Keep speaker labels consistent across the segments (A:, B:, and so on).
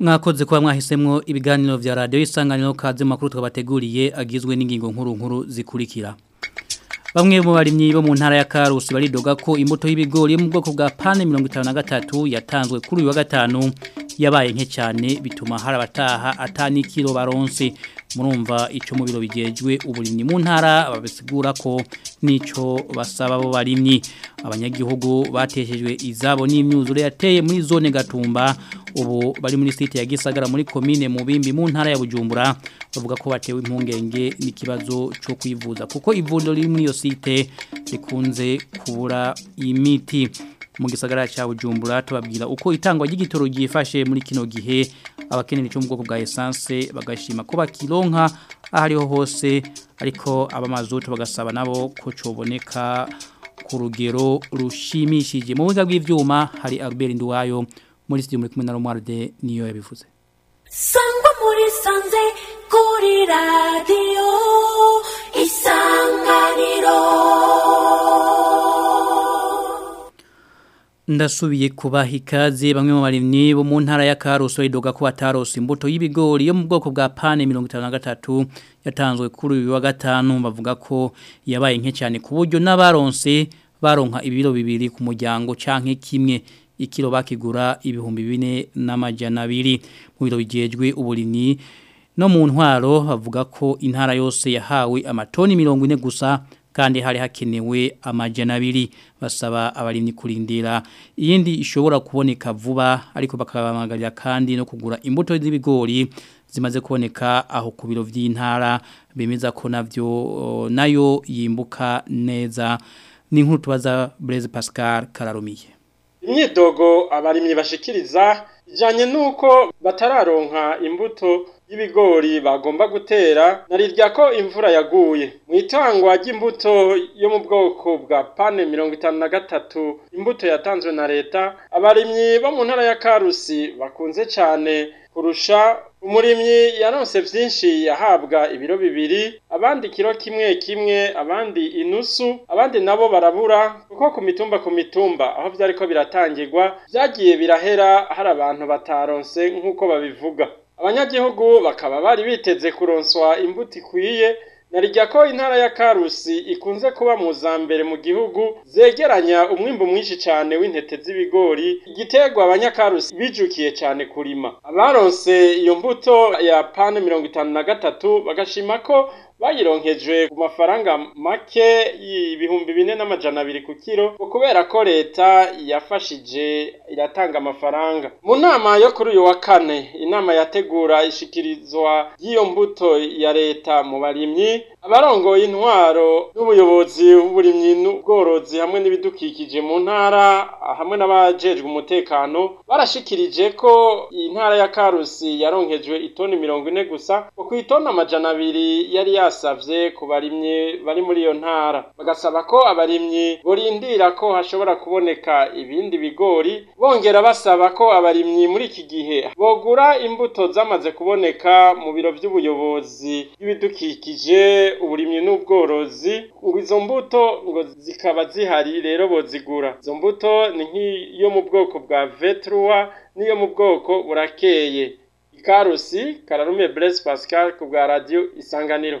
A: mwakoze kuba mwahisemo ibiganiro vya radio isanganiro kaze makuru twabateguriye agizwe n'ingingo nkuru nkuru zikurikira Bamwe mu barimyi bo mu ntara ya Karusi baridoga ko imbuto y'ibigori mu bwoko bwa pane 53 yatanzwe kuri uyu wa gatanu yabaye nke cyane bituma hari abataha atani kilo baronse murumva icyo mu biro bigejwe uburimyi mu ntara babisigura ko n'icyo basaba bo barimyi abanyagihugu bateshejwe izabo n'imyuzure yateye muri zone gatumba ubu bari muri site ya Gisagara muri commune Mubimbi mu ntara ya Bujumbura bavuga ko batewe impungenge n'ikibazo cyo kwivuza kuko ivuriro riri muri iyo site rikunze kubura imiti mu gisagara cya Bujumbura tubabwira uko itangwa ry'igitoro gifashe muri kino gihe abakeneye cyo mu bwoko bwa essence bagashima ko bakironka ahariho hose ariko abamazutu bagasaba nabo ko coboneka ku rugero rushimishije mu buga bw'ibyuma hari Albert Nduwayo muri studio muri kumwe na Romualde niyo yabivuze
B: Sangwa muri sanze kuri radio isanganiro
A: ndasubiye kubaha ikaze bamwe mu barimyi bo mu ntara ya Karuso idoga ko batarosa imbuto y'ibigori yo mu bwoko bwa pane 53 yatanzwe kuri uyu wa gatanu bavuga ko yabaye nke cyane ku buryo n'abaronse baronka ibiro bibiri ku muryango cyanke kimwe ikiro bakigura ibihumbi bine n’amajyana abiri mu biro bijejwe uburimyi no mu ntwaro bavuga ko intara yose yahawe amatoni mirongo ine gusa kandi hari hakenewe amajana basaba abarimyi kurindira iyindi ishobora kuboneka vuba ariko bakabamagarira kandi no kugura imbuto z'ibigori zimaze kuboneka aho ku biro by'intara bemeza ko navyo nayo yimbuka neza ni nkuru tubaza Blaise Pascal Kararumiye
C: imyidogo abarimyi bashikiriza ijanye nuko batararonka imbuto y'ibigori bagomba gutera narirya ko imvura yaguye mu itangwa ry'imbuto yo mu bwoko bwa pane mirongo itanu na gatatu imbuto yatanzwe na leta abarimyi bo mu ntara ya karusi bakunze cyane kurusha umurimyi yaronse byinshi yahabwa ibiro bibiri abandi kiro kimwe kimwe abandi inusu abandi nabo barabura kuko ku mitumba ku mitumba aho byariko biratangirwa byagiye birahera hari abantu bataronse nk'uko babivuga abanyagihugu bakaba bari biteze kuronswa imbuto ikwiye narirya ko intara ya karusi ikunze kuba mu za mbere mu gihugu zegeranya umwimbu mwinshi cyane w'intete z'ibigori igiterwa abanyakarusi bijukiye cyane kurima abaronse iyo mbuto ya pano mirongo itanu na gatatu bagashima ko bayironkejwe ku mafaranga make ibihumbi bine n'amajana abiri ku kiro kubera ko leta yafashije iratanga amafaranga mu nama yo kuri uyu wa kane inama yategura ishikirizwa yiyo mbuto ya leta mu barimyi abarongoye intwaro n'ubuyobozi bw'uburimyi n'ubworozi hamwe n'ibidukikije mu ntara hamwe n'abajejwe umutekano barashikirije ko iyi ntara ya Karusi yaronkejwe itoni mirongo ine gusa ku itoni amajana abiri yari yas basavye ku barimyi bari muri iyo ntara bagasaba ko abarimyi borindira ko hashobora kuboneka ibindi bigori bongera basaba ko abarimyi muri iki gihe bogura imbuto zamaze kuboneka mu biro by'ubuyobozi bw'ibidukikije uburimyi n'ubworozi ngo izo mbuto ngo zikaba zihari rero bozigura izo mbuto ni nk'iyo mu bwoko bwa vetrua niyo mu bwoko burakeye ikarusi kararume Blaise Pascal ku bwa radio isanganiro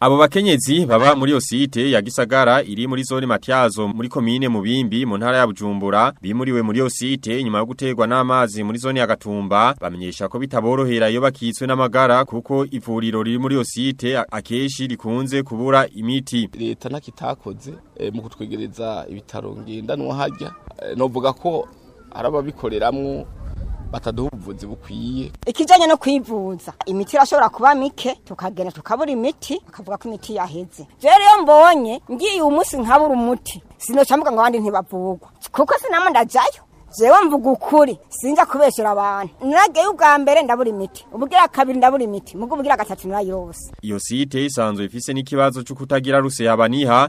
D: Abo bakenyezi baba muri osite ya Gisagara iri muri zone Matyazo muri komine Mubimbi mu ntara ya Bujumbura bimuriwe muri osite nyuma yo gutegwa n'amazi muri zone ya Gatumba bamenyesha ko bitaborohera iyo bakitswe n'amagara kuko ivuriro riri muri osite akeshi rikunze kubura imiti.
E: Leta nakitakoze e, mu kutwegereza ibitaro ngendanwa hajya e, eh, novuga ko arababikoreramo bataduha ubuvuzi bukwiye
F: ikijyanye no kwivuza imiti irashobora kuba mike tukagenda tukabura imiti bakavuga ko imiti yaheze rero iyo mbonye ngiye uyu nkabura umuti sinoca mvuga ngo abandi ntibavugwa kuko sinamwe ndajyayo jewe mvuga ukuri sinja kubeshyura abantu naragiyeyo ubwa mbere ndabura imiti ubwira kabiri ndabura imiti mugo ubwira gatatu narayose
D: iyo site isanzwe ifise n'ikibazo cyo kutagira
G: ruse abaniha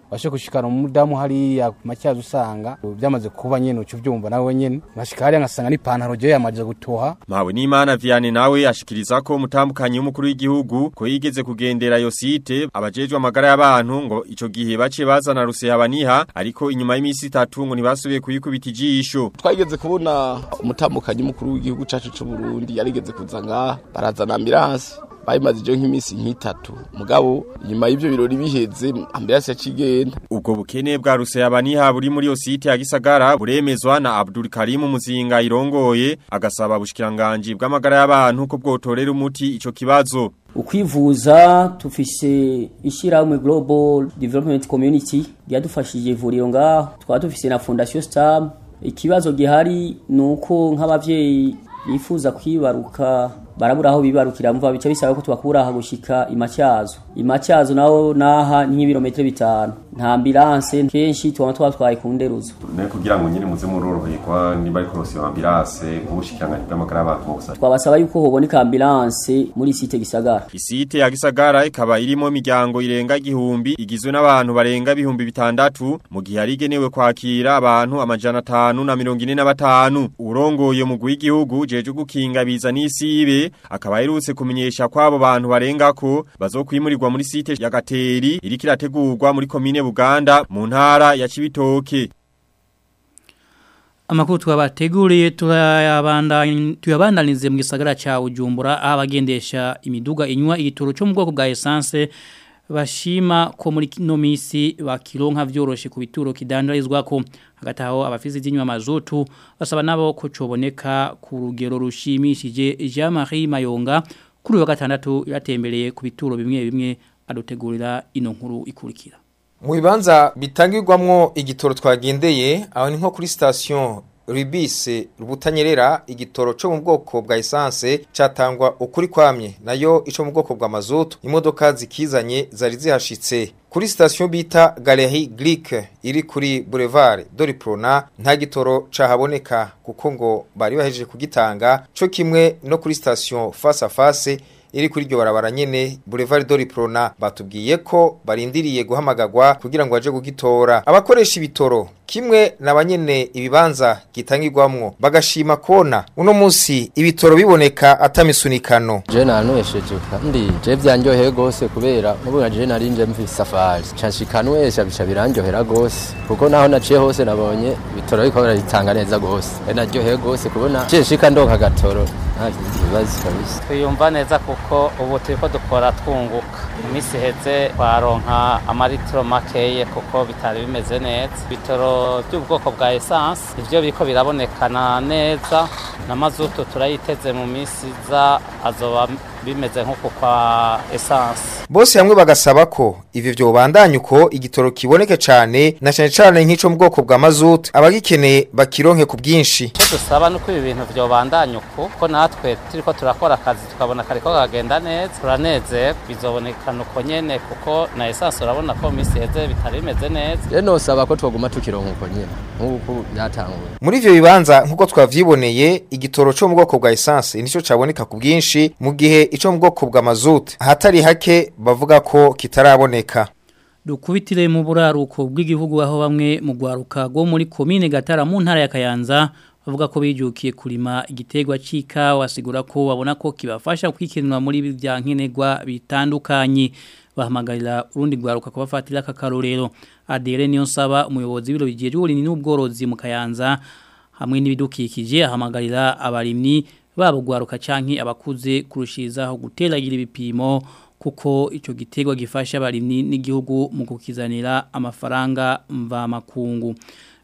G: washe gushikana umudamu hariya ku macyazo usanga byamaze kuba nyene uca ubyumva nawe nyene nkashika hariya nkasanga n'ipantaro jewe yamaze gutoha
D: mawe n'imana vianney nawe ashikiriza ko umutambukanyi w'umukuru w'igihugu ko yigeze kugendera iyo site abajejwe amagara y'abantu ngo icyo gihe bace bazana ruseha baniha ariko inyuma y'iminsi itatu ngo ntibasubiye kuyikubita ijisho
E: twageze kubona umutambukanyi w'umukuru w'igihugu cacu c'uburundi yarigeze kuza ngaha barazanamira hasi bayimaze ibyo nk'iminsi nk'itatu mugabo nyuma y'ibyo birori biheze ambirasi yacigenda
D: ubwo bukene bwa rusayabaniha buri muri iyo site ya gisagara buremezwa na Abdul Karimu Muzinga irongoye agasaba bushikiranganje bw'amagara y'abantu ko bwotorera umuti icyo kibazo
H: ukwivuza tufise ishyirahamwe Global Development Community ryadufashije ivuriro ngaho twaba dufise na Fondation Stam ikibazo gihari ni uko nk’ababyeyi yifuza kwibaruka barabura aho bibarukira mva bica bisaba ko tubakura aha gushika imacyazo imacyazo naho naha ni bitanu nta ambulance kenshi tuba twatwaye ku nderuzo
I: ne kugira ngo nyine muze muroroherwa niba ari kurose ambulance nk'ubushikiranganje bw'amagara y'abantu bose
H: twabasaba yuko hoboneka ambulance muri site gisagara
D: isite ya gisagara ikaba irimo imiryango irenga igihumbi igizwe n'abantu barenga ibihumbi bitandatu mu gihe ari igenewe kwakira abantu amajana atanu na mirongo ine na batanu urongoye mu w'igihugu jeje gukinga biza n'isibe akaba aherutse kumenyesha kw'abo bantu barenga ko bazokwimurirwa muri site ya gateri iriko irategurwa muri komine Buganda mu ntara ya Cibitoke
A: Amakuru twabateguriye tuyabandanize mu gisagara ca Bujumbura abagendesha imiduga inywa igitoro cyo mu bwoko bwa essence bashima ko muri no misi bakironka vyoroshe ku bituro kidandarizwa ko hagati aho abafizi z'inyuma mazutu basaba nabo ko coboneka ku rugero rushimishije Jean Marie Mayonga kuri wa gatandatu yatembereye ku bituro bimwe bimwe adutegurira ino nkuru ikurikira
J: mu bibanza bitangirwamwo igitoro twagendeye aho ni nko kuri sitasiyo ribise rubutanyerera igitoro cyo mu bwoko bwa esanse cyatangwa ukuri kwamye nayo ico mu bwoko bwa mazutu imodoka zikizanye zari zihashitse kuri sitasiyo bita Galerie Greek iri kuri Boulevard Doriprona nta gitoro cahaboneka kuko ngo bari baheje kugitanga cyo kimwe no kuri sitasiyo face à iri kuri iryo barabara nyene Boulevard Dori Prona batubwiye ko barindiriye guhamagagwa kugira ngo aje kugitora abakoresha ibitoro kimwe na nabanyene ibibanza gitangirwamwo bagashima kona uno munsi ibitoro biboneka atamisunikano
K: je nanwesheje kandi je byanyoheye gose kubera mubona je nari nje mvi safari canshikanwesha bica biranyohera gose kuko naho naciye hose nabonye bitoro biko baritanga neza gose naryoheye gose kubona je ndoka gatoro nta kindi kabisa
L: twiyumva neza kuko ubu turi ko dukora twunguka iminsi ihetse twaronka amaritiro makeya kuko bitari bimeze neza ibitoro by'ubwoko bwa esanse ibyo biriko birabonekana neza na mazutu turayiteze mu minsi iza azoba bimeze nko kwa essence
J: bose hamwe bagasaba ko ivi byobandanya uko igitoro kiboneke cyane na cyane cyane nk'ico mu bwoko bwa mazutu abagikeneye bakironke ku bwinshi
L: dusaba nuko ibi bintu byobandanya uko ko natwe turiko turakora akazi tukabona kariko kagenda neza turaneze bizoboneka uko nyine kuko na essence urabona ko misi heze bitari bimeze neza
K: rero nosaba ko twaguma tukironka uko nyene nk'uko yatanguye
J: muri ivyo bibanza nk'uko twavyiboneye igitoro cyo mu bwoko bwa essence nicyo caboneka ku bwinshi mu gihe ico mu bwoko bwa mazutu ahatari hake bavuga ko kitaraboneka
A: dukubitire mu buraruko bw'igihugu aho bamwe mu gwaruka go muri komine Gatara mu ntara ya Kayanza bavuga ko bijukiye kurima igitegwa cika wasigura ko wabona ko kibafasha kwikenura muri bya bitandukanye bahamagarira urundi gwaruka kubafatira kakarorero adere niyo nsaba umuyobozi biro bigiye n'ubworozi mu Kayanza hamwe n'ibidukikije ahamagarira abarimyi baba guharuka canke abakuze kurushizaho guteragira ibipimo kuko icyo gitegwa gifasha abarimyi n'igihugu mu gukizanira amafaranga mva makungu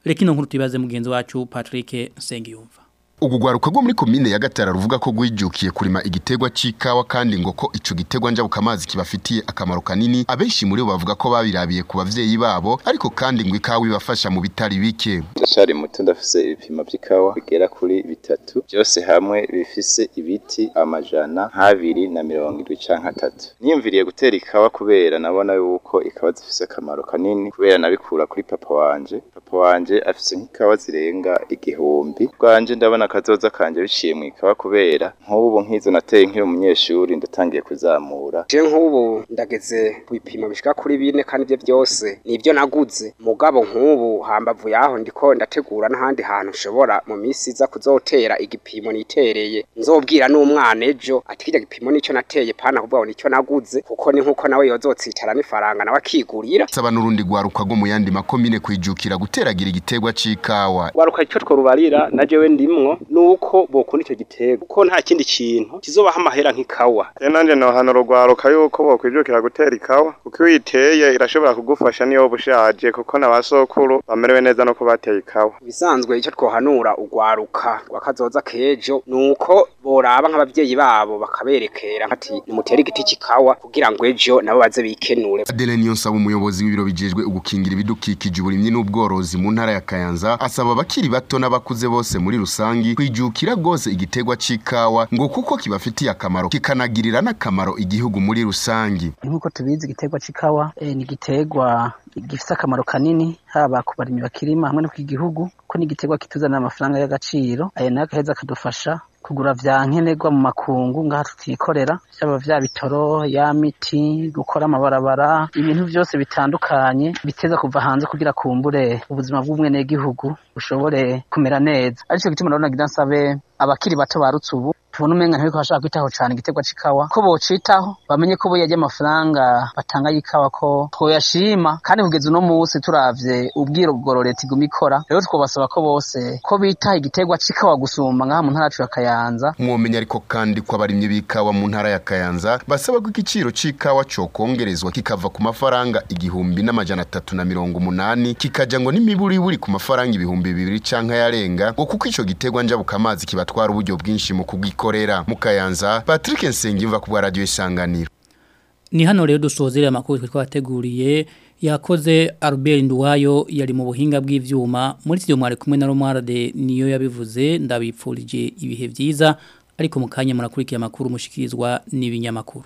A: reka nkuru tubaze mugenzi wacu Patrick Sengiyumva
M: urwaruka rwo muri komine ya gatara ruvuga ko rwijukiye kurima igitegwa cy'ikawa kandi ngo ko ico giterwa njabukamazi kibafitiye akamaro kanini abenshi muri bo bavuga ko babirabiye ku bavyeyi babo ariko kandi ngo ikawa ibafasha mu bitari bike
N: ndacyari muto ndafise ibipimo by'ikawa bigera kuri bitatu byose hamwe bifise ibiti amajana nk'abiri na mirongo irwi canke atatu niyumviriye gutera ikawa kubera nabona yuko ikawa zifise akamaro kanini kubera nabikura kuri papa wanje papa wanje afise nk'ikawa zirenga igihumbi bwanje ndabona kazoza kanje biciye mu ikaba kubera nk'ubu nkizo nateye nkiri umunyeshuri ndatangiye kuzamura
O: je nk'ubu ndageze kubipima bishika kuri bine kandi ivyo byose nivyo naguze mugabo nk'ubu hambavu yaho ndiko ndategura n'ahandi hantu ushobora mu misi iza kuzotera igipimo nitereye nzobwira n'umwana ejo ati kirya gipimo nicyo nateye pana kubwa nico naguze kuko ni nkuko nawe yozotsitara n'ifaranga nawe akigurira
M: saba n'urundi gwaruka rwo mu yandi makomine kwijukira guteragira igiterwa cikawa
P: gwaruka ico tworubarira na jewe ndimwo nuko bokunda icyo gitego kuko nta kindi kintu kizobaha amahera nk'ikawa
Q: nanjye nohana urugwaruka yuko bokwijukira gutera ikawa kuko iyo uyiteye irashobora kugufasha niyo waba ushaje kuko na ba sokuru bamerewe neza nuko bateye ikawa
O: bisanzwe icyo twohanura urwaruka rwakazoza k'ejo nuko boraba nk'ababyeyi babo bakaberekera ati nimutere igiti cy'ikawa kugira ngo ejo nabo baze bikenure
M: Adeline Yonsaba umuyobozi w'ibiro bijejwe ugukingira ibidukikije uburimyi n'ubworozi mu ntara ya Kayanza asaba abakiri bato n'abakuze bose muri rusange abaturage kwijukira rwose igiterwa cy'ikawa ngo kuko kibafitiye akamaro kikanagirira n'akamaro igihugu muri rusange
R: nk'uko tubizi igiterwa cy'ikawa eh, ni igiterwa gifite akamaro kanini haba ku barimyi bakirima hamwe no ku gihugu kuko ni kituzanira amafaranga y'agaciro ayo nayo agaheza akadufasha kugura vya nkenegwa mu makungu ngaha tutikorera vyaba vya bitoro ya miti gukora amabarabara ibintu vyose bitandukanye biteza kuva hanze kugira kumbure ubuzima bw'umwenegihugu bushobore kumera neza arico gituma ndabonagira nsabe abakiri bato barutse ubu tubona umenga ntibariko barashaka kwitaho cane igiterwa c'ikawa ko bocitaho bamenye ko burya ry'amafaranga batanga y'ikawa ko twoyashima kandi kugeza uno turabye turavye ubworo leta iguma ikora rero twobasaba ko bose ko bitaho igiterwa c'ikawa gusumba ngaha mu ntara yacu ya kayanza
M: mwomenya ariko kandi ko abarimyi b'ikawa mu ntara ya kayanza basaba ko igiciro c'ikawa cokongerezwa kikava ku mafaranga igihumbi n’amajyana atatu na mirongo umunani kikaja ngo n'imiburiburi ku mafaranga ibihumbi bibiri canke ayarenga ngo kuko ico giterwa njabukamazi kibatwara uburyo bwinshi mu kugikora bakorera mu kayanza patrick nsengimva ku bwa radiyo isanganiro
A: ni hano rero dusozere amakuru twateguriye yakoze Albert Nduwayo yari mu buhinga bw'ivyuma muri studio mwari kumwe na Romarde niyo yabivuze ndabipfurije ibihe byiza ariko mukanya murakurikiye amakuru mushikirizwa n'ibinyamakuru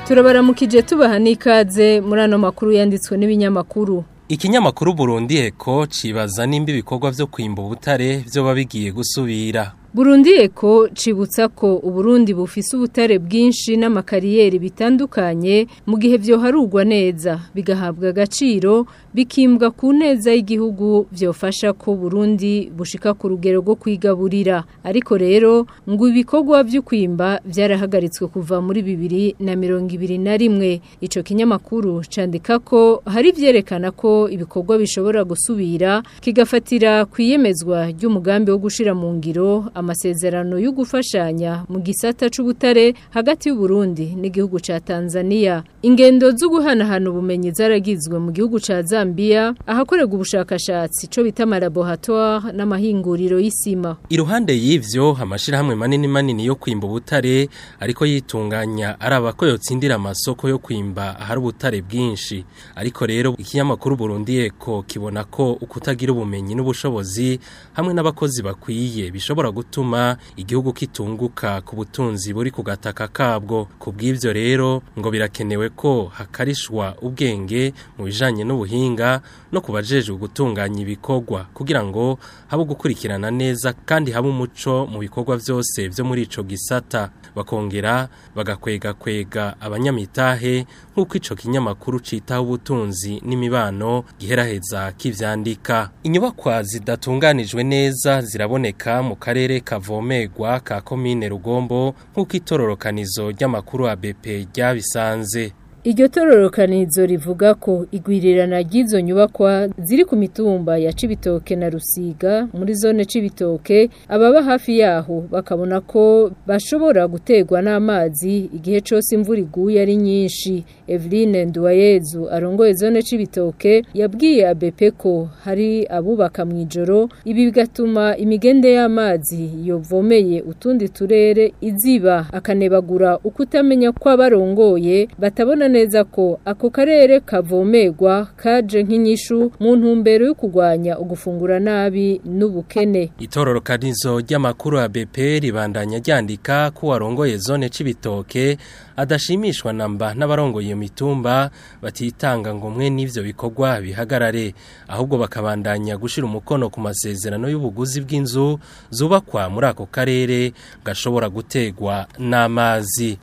S: turabaramukije tubaha n'ikaze muri ano makuru yanditswe n'ibinyamakuru
T: ikinyamakuru burundi eko kibaza n’imbi ibikorwa byo kwimba ubutare vyoba bigiye gusubira
S: Burundi Eco cibutsa ko Uburundi bufise ubutare bwinshi n'amakariyeri bitandukanye mu gihe vyoharurwa neza bigahabwa agaciro bikimbwa ku neza y'igihugu vyofasha ko Burundi bushika ku rugero rwo kwigaburira ariko rero ngo ibikorwa vyo kwimba vyarahagaritswe kuva muri bibiri na mirongo ibiri na rimwe ico kinyamakuru candika ko hari vyerekana ko ibikorwa bishobora gusubira kigafatira kwiyemezwa ry'umugambi wo gushira mu ngiro amasezerano yo gufashanya mu gisata c'ubutare hagati y'u Burundi n'igihugu ca Tanzania ingendo zo guhanahana ubumenyi zaragizwe mu gihugu ca Zambia ahakorerwa ubushakashatsi co bita laboratoire n'amahinguriro y'isima
T: iruhande y'ivyo amashirahamwe manini manini yo kwimba ubutare ariko yitunganya araba ko yotsindira amasoko yo kwimba ahari ubutare bwinshi ariko rero ikinyamakuru Burundi eko kibona ko ukutagira ubumenyi n'ubushobozi hamwe n'abakozi bakwiye bishobora gutuma igihugu kitunguka ku butunzi buri ku gataka kabwo ku bw'ibyo rero ngo birakenewe ko hakarishwa ubwenge mu bijanye n'ubuhinga no ku bajejwe gutunganya ibikorwa kugira ngo habe gukurikirana neza kandi habe umuco mu bikorwa byose byo muri icyo gisata bakongera bagakwega kwega abanyamitahe nk'uko icyo kinyamakuru citaho ubutunzi n'imibano giheraheza k'ibyandika inyubakwa zidatunganijwe neza ziraboneka mu karere kavomerwa ka komine rugombo nk'uko itororokanizo ry'amakuru ABP ryabisanze
S: Iryo tororokanirizo rivuga ko igwirirana ry'izo nyubakwa ziri ku mitumba ya Cibitoke na Rusiga muri zone Cibitoke ababa hafi yaho bakabona ko bashobora gutegwa n'amazi igihe cyose imvura iguye ari nyinshi Eveline Nduwayezu arongoye zone Cibitoke yabwiye ABP ko hari abubaka mu ijoro ibi bigatuma imigende y'amazi yovomeye utundi turere iziba akanebagura ukutamenya kwabarongoye batabona neza ko ako karere kavomegwa kaje nk'inyishu mu ntumbero yo kugwanya ugufungura nabi n'ubukene
T: itororoka rizo ry'amakuru ya BP ribandanya ryandika ko warongoye zone c'ibitoke adashimishwa namba n'abarongoye iyo mitumba batitanga ngo mwe n'ivyo bikorwa bihagarare ahubwo bakabandanya gushira umukono ku masezerano y'ubuguzi bw'inzu zubakwa muri ako karere gashobora gutegwa n'amazi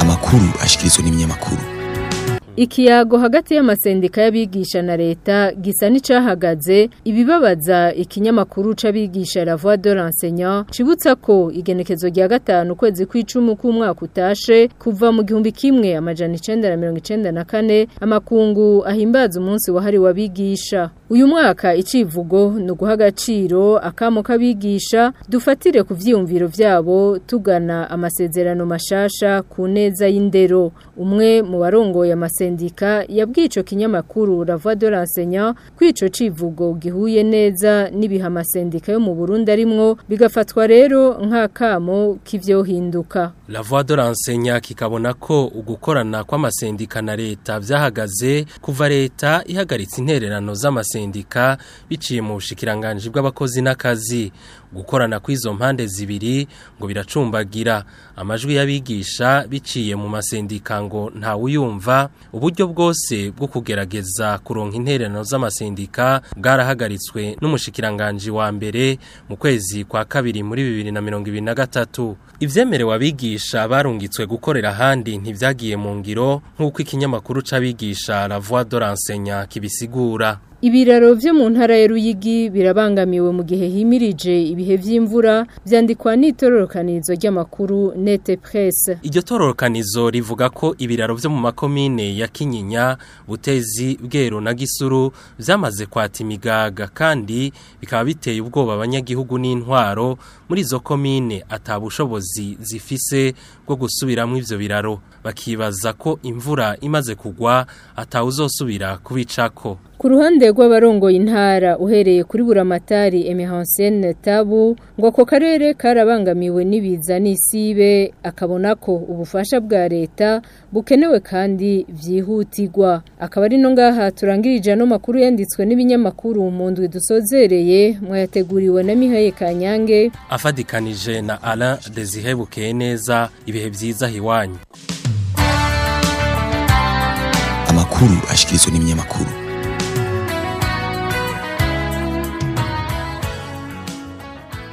U: amakuru ashyikirizwa n'ibinyamakuru
S: ikiyago hagati y'amasendika y'abigisha na leta gisa n'icyahagaze ibibabaza ikinyamakuru c'abigisha la voix de l'enseignant cibutsa ko igenekezo rya gatanu ukwezi kw'icumu k'umwaka utashe kuva mu gihumbi kimwe amajana icenda na mirongo icenda na kane amakungu ahimbaza umunsi wahariwe abigisha uyu mwaka icivugo no uguha agaciro akamo k'abigisha dufatire ku byiyumviro byabo tugana amasezerano mashasha ku neza y'indero umwe mu barongoye amasendika yabwiye icyo kinyamakuru rava de l'enseignant kwico civugo gihuye neza n'ibiha amasendika yo mu Burundi arimwo bigafatwa rero nk'akamo k'ivyohinduka
T: La voix de l'enseignant kikabona ko ugukorana kw'amasendika na leta byahagaze kuva leta ihagaritse intererano z'amasendika sendika biciye mu bushikiranganji bw'abakozi n'akazi gukorana kw'izo mpande zibiri ngo biracumbagira amajwi y'abigisha biciye mu masendika ngo ntawuyumva uburyo bwose bwo kugerageza kuronka intererano z'amasendika bwarahagaritswe n'umushikiranganji wa mbere mu kwezi kwa kabiri muri 2023 ivyemerewe abigisha barungitswe gukorera ahandi ntivyagiye mu ngiro nk'uko ikinyamakuru c'abigisha La Voix de kibisigura
S: Ibiraro vyo mu ntara ya Ruyigi birabangamiwe mu gihe himirije ibihe by’imvura byandikwa n'itororokanizo ry'amakuru Nete Presse.
T: Iryo tororokanizo rivuga ko ibiraro byo mu makomine ya Kinyinya, Butezi, Bwero na Gisuru byamaze kwata imigaga kandi bikaba biteye ubwoba abanyagihugu n'intwaro muri izo komine atabushobozi zifise bwo gusubiramwo ivyo biraro. Bakibaza ko imvura imaze kugwa atawuzosubira kubicako.
S: Ku ruhande rw'abarongoye intara uhereye kuri buramatari Emehonsene Tabu ngo ako karere karabangamiwe n'ibiza n'isibe akabona ko ubufasha bwa leta bukenewe kandi byihutirwa akaba ari no ngaha turangirije ano makuru yanditswe n'ibinyamakuru mu ndwi dusozereye mwayateguriwe na Mihaye Kanyange
T: afadikanije na Alain Desihebukeye neza ibihe byiza hiwanyu
U: amakuru ashikirizwa n'ibinyamakuru